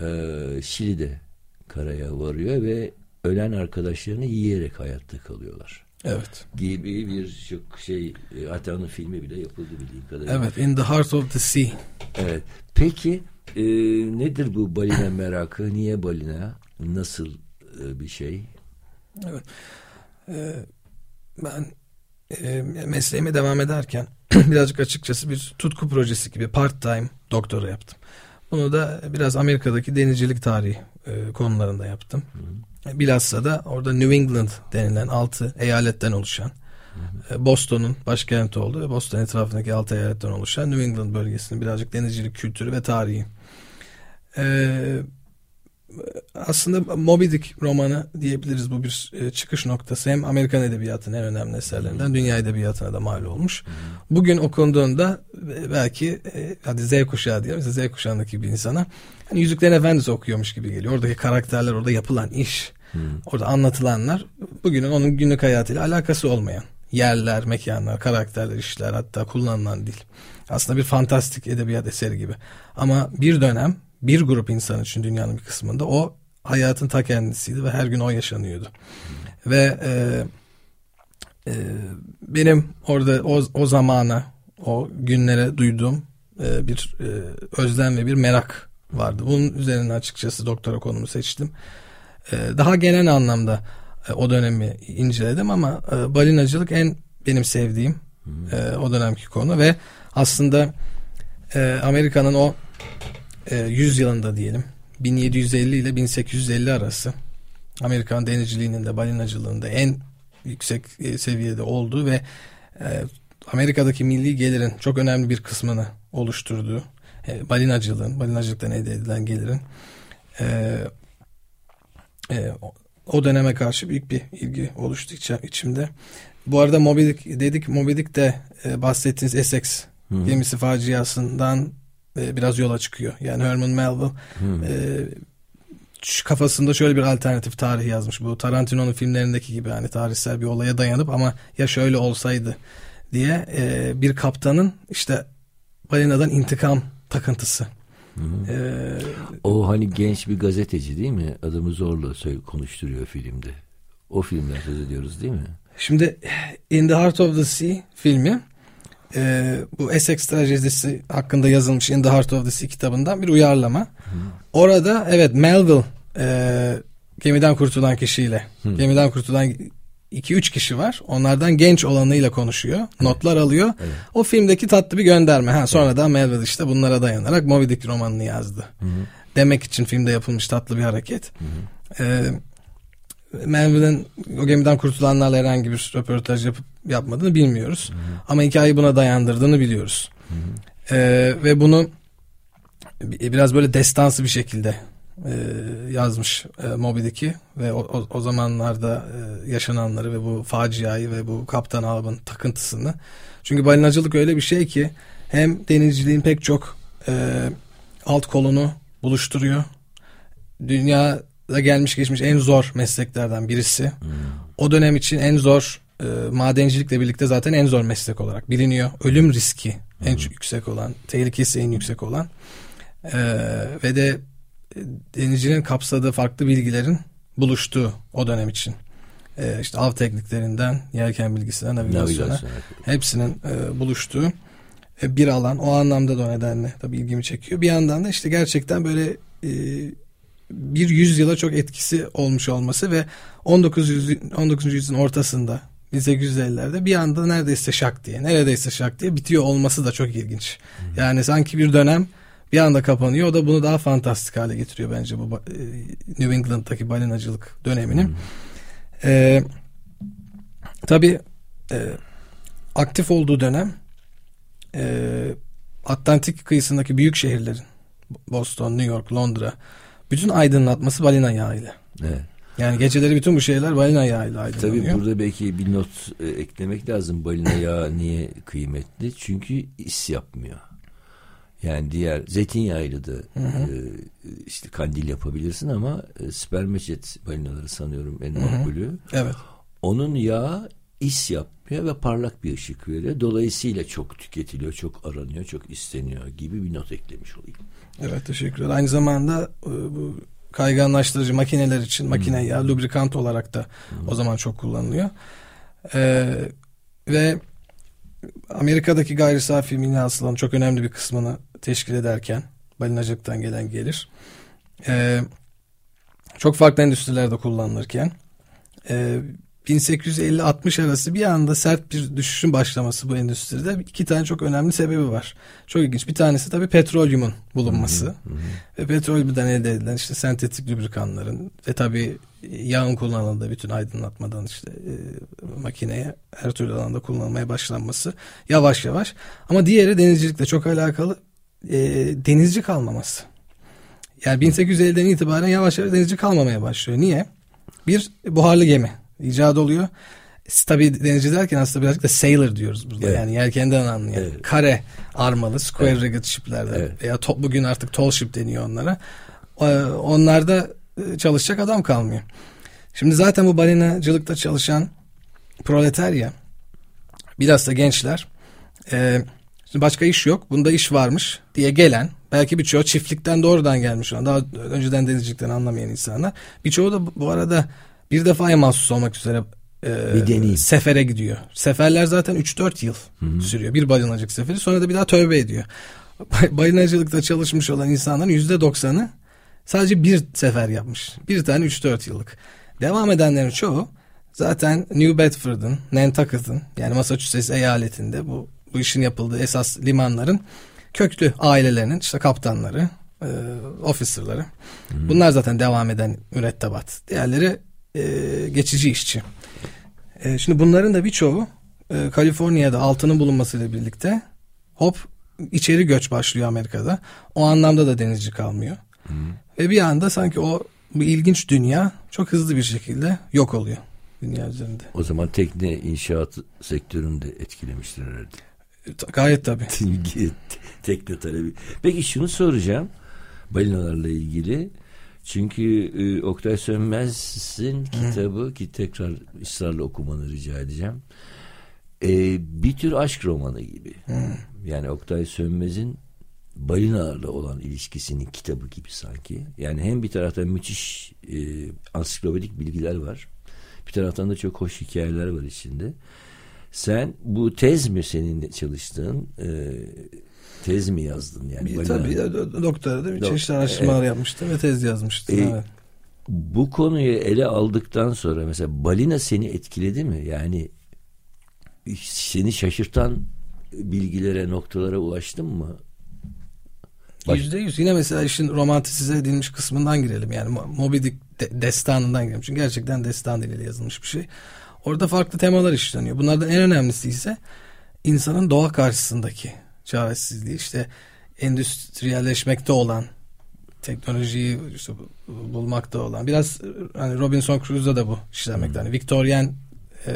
e, Şili'de karaya varıyor ve ölen arkadaşlarını yiyerek hayatta kalıyorlar. Evet. Gibi bir çok şey e, hatta onun filmi bile yapıldı bildiğim kadarıyla. Evet. In the Heart of the Sea. Evet. Peki e, nedir bu balina [LAUGHS] merakı? Niye balina? Nasıl e, bir şey? Evet. Ee, ben e, mesleğime devam ederken [CLEARS THROAT] birazcık açıkçası bir tutku projesi gibi part time doktora yaptım. Bunu da biraz Amerika'daki denizcilik tarihi e, konularında yaptım. Bilhassa da orada New England denilen altı eyaletten oluşan e, Boston'un başkenti oldu ve Boston etrafındaki altı eyaletten oluşan New England bölgesinin birazcık denizcilik kültürü ve tarihi. Ee, aslında Moby Dick romanı diyebiliriz bu bir e, çıkış noktası. Hem Amerikan edebiyatının en önemli eserlerinden dünya edebiyatına da mal olmuş. Bugün okunduğunda e, belki e, hadi Z kuşağı diyelim Z kuşağındaki bir insana hani Yüzüklerin Efendisi okuyormuş gibi geliyor. Oradaki karakterler, orada yapılan iş, orada anlatılanlar bugünün onun günlük hayatıyla alakası olmayan yerler, mekanlar, karakterler, işler hatta kullanılan dil. Aslında bir fantastik edebiyat eseri gibi. Ama bir dönem bir grup insan için dünyanın bir kısmında o hayatın ta kendisiydi ve her gün o yaşanıyordu. Ve e, e, benim orada o, o zamana, o günlere duyduğum e, bir e, özlem ve bir merak vardı. Bunun üzerine açıkçası doktora konumu seçtim. E, daha genel anlamda e, o dönemi inceledim ama e, balinacılık en benim sevdiğim e, o dönemki konu ve aslında e, Amerika'nın o e, 100 yılında diyelim 1750 ile 1850 arası Amerikan denizciliğinin de balinacılığında en yüksek e, seviyede olduğu ve e, Amerika'daki milli gelirin çok önemli bir kısmını oluşturduğu e, balinacılığın, balinacılıktan elde edilen gelirin e, e, o- döneme karşı büyük bir ilgi oluştu içimde. Bu arada Moby Dick dedik Moby Dick de e, bahsettiğiniz Essex gemisi faciasından e, biraz yola çıkıyor. Yani Herman Melville e, şu kafasında şöyle bir alternatif tarih yazmış. Bu Tarantino'nun filmlerindeki gibi hani tarihsel bir olaya dayanıp ama ya şöyle olsaydı diye e, bir kaptanın işte balinadan intikam takıntısı. E, O hani genç bir gazeteci değil mi? Adamı zorla konuşturuyor filmde. O filmden söz ediyoruz değil mi? Şimdi In the Heart of the Sea filmi e, bu Essex trajedisi hakkında yazılmış In the Heart of the Sea kitabından bir uyarlama. Orada evet Melville e, gemiden kurtulan kişiyle gemiden kurtulan 2-3 kişi var. Onlardan genç olanıyla konuşuyor. Notlar alıyor. O filmdeki tatlı bir gönderme. Ha, sonradan Melville işte bunlara dayanarak Moby Dick romanını yazdı. Demek için filmde yapılmış tatlı bir hareket. E, Melville'in o gemiden kurtulanlarla herhangi bir röportaj yapıp yapmadığını bilmiyoruz. Ama hikayeyi buna dayandırdığını biliyoruz. Ee, ve bunu bi- biraz böyle destansı bir şekilde e, yazmış e, Moby Dick'i ve o, o, o zamanlarda e, yaşananları ve bu faciayı ve bu Kaptan Ahbap'ın takıntısını. Çünkü balinacılık öyle bir şey ki hem denizciliğin pek çok e, alt kolunu buluşturuyor. Dünyada gelmiş geçmiş en zor mesleklerden birisi. O dönem için en zor e, madencilikle birlikte zaten en zor meslek olarak biliniyor. Ölüm riski en çok yüksek olan, tehlikesi en yüksek olan e, ve de e, denizcinin kapsadığı farklı bilgilerin buluştuğu o dönem için. E, işte av tekniklerinden, yelken bilgisine, navigasyona Navigasyon. hepsinin e, buluştuğu e, bir alan. O anlamda da o nedenle tabii ilgimi çekiyor. Bir yandan da işte gerçekten böyle e, bir yüzyıla çok etkisi olmuş olması ve 19. yüzyıl, 19. yüzyılın ortasında 1850'lerde bir anda neredeyse şak diye, neredeyse şak diye bitiyor olması da çok ilginç. Yani sanki bir dönem bir anda kapanıyor. O da bunu daha fantastik hale getiriyor bence bu e, New England'daki balinacılık dönemini. E, tabii e, aktif olduğu dönem e, Atlantik kıyısındaki büyük şehirlerin Boston, New York, Londra bütün aydınlatması balina yağıyla. Evet. Yani geceleri bütün bu şeyler balina yağıyla aydınlanıyor. Tabii burada belki bir not e, eklemek lazım. Balina yağı niye kıymetli? Çünkü is yapmıyor. Yani diğer zeytinyağıyla da e, işte kandil yapabilirsin ama e, spermacet balinaları sanıyorum en makbulü. Evet. Onun yağı is yapmıyor ve parlak bir ışık veriyor. Dolayısıyla çok tüketiliyor, çok aranıyor, çok isteniyor gibi bir not eklemiş olayım. Evet teşekkürler. Aynı zamanda e, bu kayganlaştırıcı makineler için makine yağı lubrikant olarak da o zaman çok kullanılıyor. Ee, ve Amerika'daki gayri safi milli hasılanın çok önemli bir kısmını teşkil ederken balinacılıktan gelen gelir. Ee, çok farklı endüstrilerde kullanılırken e, 1850-60 arası bir anda sert bir düşüşün başlaması bu endüstride iki tane çok önemli sebebi var. Çok ilginç. Bir tanesi tabii petrolyumun bulunması ve petrolden elde edilen işte sentetik lubrikanların ve tabii yağın kullanıldığı bütün aydınlatmadan işte e, makineye her türlü alanda kullanılmaya başlanması yavaş yavaş. Ama diğeri denizcilikle çok alakalı e, denizci kalmaması. Yani 1850'den itibaren yavaş yavaş denizci kalmamaya başlıyor. Niye? Bir buharlı gemi icat oluyor. Tabii denizci derken aslında birazcık da sailor diyoruz burada. Evet. Yani yelkenden anlayan. Evet. Kare armalı square Evet. rigged ship'lerde Evet. veya to- bugün artık tall ship deniyor onlara. Onlarda e, çalışacak adam kalmıyor. Şimdi zaten bu balinacılıkta çalışan proletarya biraz da gençler e, şimdi başka iş yok bunda iş varmış diye gelen belki birçoğu çiftlikten doğrudan gelmiş olan daha önceden denizcilikten anlamayan insanlar birçoğu da bu arada bir defaya mahsus olmak üzere e, Bir deneyim. sefere gidiyor. Seferler zaten 3-4 yıl sürüyor. Bir balinacılık seferi sonra da bir daha tövbe ediyor. [LAUGHS] Balinacılıkta çalışmış olan insanların %90'ı sadece bir sefer yapmış. Bir tane 3-4 yıllık. Devam edenlerin çoğu zaten New Bedford'ın, Nantucket'ın yani Massachusetts eyaletinde bu bu işin yapıldığı esas limanların köklü ailelerinin işte kaptanları, e, officerları. Bunlar zaten devam eden mürettebat. Diğerleri e, geçici işçi. E, şimdi bunların da birçoğu e, Kaliforniya'da altının bulunmasıyla birlikte hop içeri göç başlıyor Amerika'da. O anlamda da denizci kalmıyor. Ve bir anda sanki o bu ilginç dünya çok hızlı bir şekilde yok oluyor dünya üzerinde. O zaman tekne inşaat sektörünü de etkilemiştir herhalde. E, Gayet tabii. [LAUGHS] tekne talebi. Peki şunu soracağım balinalarla ilgili. Çünkü e, Oktay Sönmez'in kitabı ki tekrar ısrarla okumanı rica edeceğim. E, bir tür aşk romanı gibi. Yani Oktay Sönmez'in balinalarla olan ilişkisinin kitabı gibi sanki. Yani hem bir taraftan müthiş e, ansiklopedik bilgiler var. Bir taraftan da çok hoş hikayeler var içinde. Sen bu tez mi senin çalıştığın e, tez mi yazdın yani? Bir, tabii ya, do- doktora da bir Dok- çeşitli araştırmalar yapmıştım ve tez yazmıştım. E, evet. Bu konuyu ele aldıktan sonra mesela balina seni etkiledi mi? Yani seni şaşırtan bilgilere, noktalara ulaştın mı? Yüzde yüz. Yine mesela işin romantisize edilmiş kısmından girelim. Yani Mo- Moby Dick de- destanından girelim. Çünkü gerçekten destan diliyle yazılmış bir şey. Orada farklı temalar işleniyor. Bunlardan en önemlisi ise insanın doğa karşısındaki çaresizliği. İşte endüstriyelleşmekte olan teknolojiyi işte bu- bulmakta olan biraz hani Robinson Crusoe'da da bu işlenmekte. Hani Victorian e,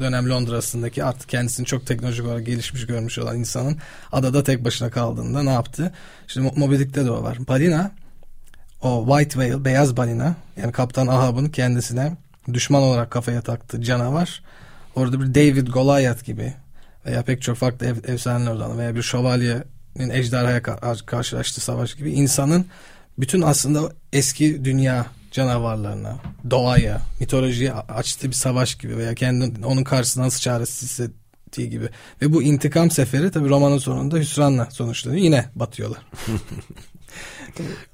dönem Londra'sındaki artık kendisini çok teknolojik olarak gelişmiş görmüş olan insanın adada tek başına kaldığında ne yaptı? Şimdi Mo- Moby Dick'te de o var. Balina o White Whale, beyaz balina yani Kaptan Ahab'ın kendisine düşman olarak kafaya taktığı canavar orada bir David Goliath gibi veya pek çok farklı ev, efsaneler olan veya bir şövalyenin ejderhaya ka- karşılaştığı savaş gibi insanın bütün aslında eski dünya canavarlarına, doğaya, mitolojiye açtığı bir savaş gibi veya kendi onun karşısında nasıl çaresiz hissettiği gibi. Ve bu intikam seferi tabi romanın sonunda hüsranla sonuçlanıyor. Yine batıyorlar.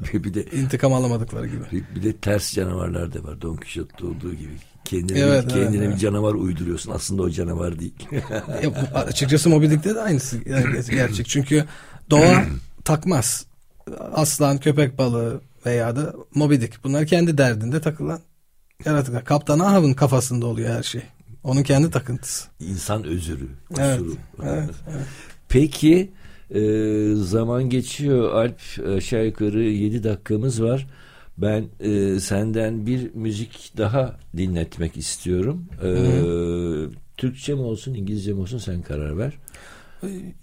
[LAUGHS] bir de intikam alamadıkları gibi. Bir, bir de ters canavarlar da var. Don Quixote'da olduğu gibi. Kendine, Evet, bir, kendine evet, bir evet. canavar uyduruyorsun. Aslında o canavar değil. [LAUGHS] Ya bu- açıkçası Moby Dick'te de aynısı yani gerçek. Çünkü doğa takmaz. Aslan, köpek balığı veya da Moby Dick. Bunlar kendi derdinde takılan yaratıklar. Kaptan Ahav'ın kafasında oluyor her şey. Onun kendi takıntısı. İnsan özürü, Evet, evet, evet. Peki e, zaman geçiyor Alp aşağı yukarı 7 dakikamız var. Ben e, senden bir müzik daha dinletmek istiyorum. E, Türkçe mi olsun İngilizce mi olsun sen karar ver.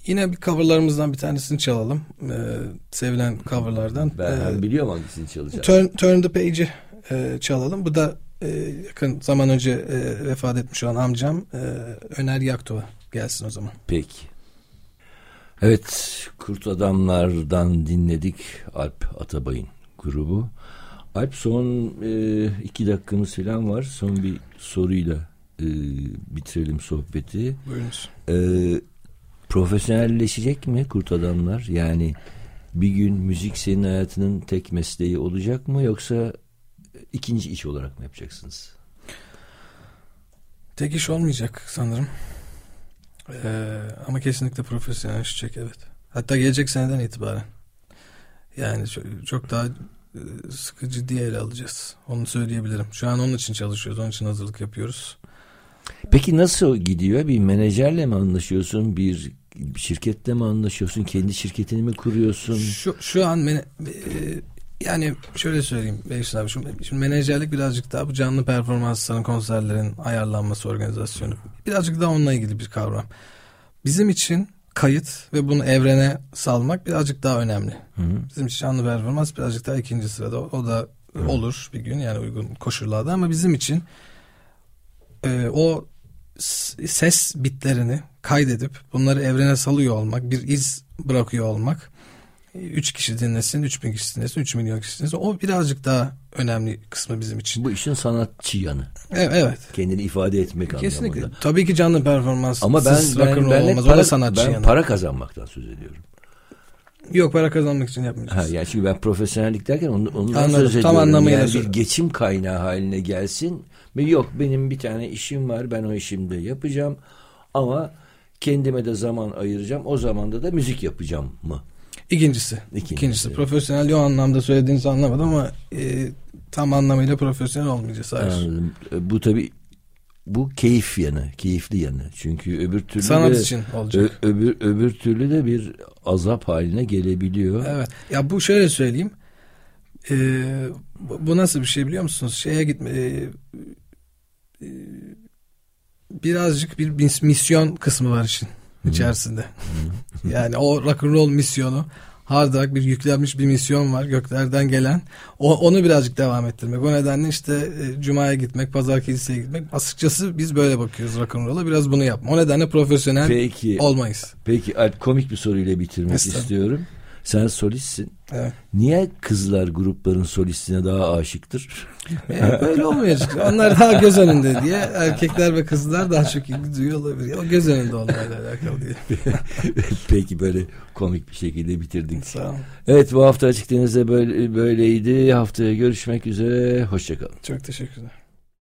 Yine bir coverlarımızdan bir tanesini çalalım. Ee, sevilen coverlardan. Ben Ee, biliyorum hangisini çalacağım. Turn, Turn the Page'i e, çalalım. Bu da e, yakın zaman önce e, vefat etmiş olan amcam e, Öner Yaktova gelsin o zaman. Peki. Evet, Kurt Adamlar'dan dinledik Alp Atabay'ın grubu. Alp son e, iki dakikamız falan var. Son bir soruyla e, bitirelim sohbeti. Buyurunuz. E, profesyonelleşecek mi Kurt Adamlar? Yani bir gün müzik senin hayatının tek mesleği olacak mı yoksa ikinci iş olarak mı yapacaksınız? Tek iş olmayacak sanırım. Ee, ama kesinlikle profesyonelleşecek evet. Hatta gelecek seneden itibaren. Yani çok, çok daha e, sıkı ciddi ele alacağız. Onu söyleyebilirim. Şu an onun için çalışıyoruz. Onun için hazırlık yapıyoruz. Peki nasıl gidiyor? Bir menajerle mi anlaşıyorsun? Bir şirketle mi anlaşıyorsun? Kendi şirketini mi kuruyorsun? Şu, şu an mene- e, yani şöyle söyleyeyim Beysun abi. Şimdi, şimdi menajerlik birazcık daha bu canlı performansların, konserlerin ayarlanması, organizasyonu. Birazcık daha onunla ilgili bir kavram. Bizim için kayıt ve bunu evrene salmak birazcık daha önemli. Hı hı. Bizim için canlı performans birazcık daha ikinci sırada. O, da olur bir gün yani uygun koşullarda ama bizim için e, o ses bitlerini kaydedip bunları evrene salıyor olmak, bir iz bırakıyor olmak. 3 kişi dinlesin, 3 bin kişi dinlesin, 3 milyon kişi dinlesin. O birazcık daha önemli kısmı bizim için. Bu işin sanatçı yanı. Evet. evet. Kendini ifade etmek Kesinlikle. anlamında. Tabii ki canlı performans. Ama ben ben, ben olmaz. para, sanatçı ben yanı. para kazanmaktan söz ediyorum. Yok para kazanmak için yapmayacağız. Ha, yani çünkü ben profesyonellik derken onu, ondan Anladım. söz Tam ediyorum. anlamıyla yani bir geçim kaynağı haline gelsin. Yok benim bir tane işim var ben o işimde yapacağım. Ama kendime de zaman ayıracağım. O zamanda da müzik yapacağım mı? İkincisi. İkincisi. İkincisi. Profesyonel o anlamda söylediğinizi anlamadım ama e, tam anlamıyla profesyonel olmayacağız. Hayır. E, Bu tabii bu keyif yanı, keyifli yanı. Çünkü öbür türlü Sanat de, için olacak. ö- öbür öbür türlü de bir azap haline gelebiliyor. Evet. Ya bu şöyle söyleyeyim. E, bu nasıl bir şey biliyor musunuz? Şeye gitme e, e, birazcık bir mis- misyon kısmı var işin içerisinde. yani o rock and roll misyonu hard rock bir yüklenmiş bir misyon var göklerden gelen. O, onu birazcık devam ettirmek. O nedenle işte e, cumaya gitmek, pazar kiliseye gitmek. Açıkçası biz böyle bakıyoruz rock and roll'a. Biraz bunu yapma. O nedenle profesyonel Peki, olmayız. peki komik bir soruyla bitirmek istiyorum. Sen solistsin. Evet. Niye kızlar grupların solistine daha aşıktır? E, böyle olmayacak. Onlar daha göz önünde diye erkekler ve kızlar daha çok ilgi duyuyor olabilir. O göz önünde olmayla alakalı diye. [LAUGHS] Peki böyle komik bir şekilde bitirdik. Sağ olun. Evet bu hafta açık denizde böyle, böyleydi. Haftaya görüşmek üzere. Hoşçakalın. Çok teşekkürler.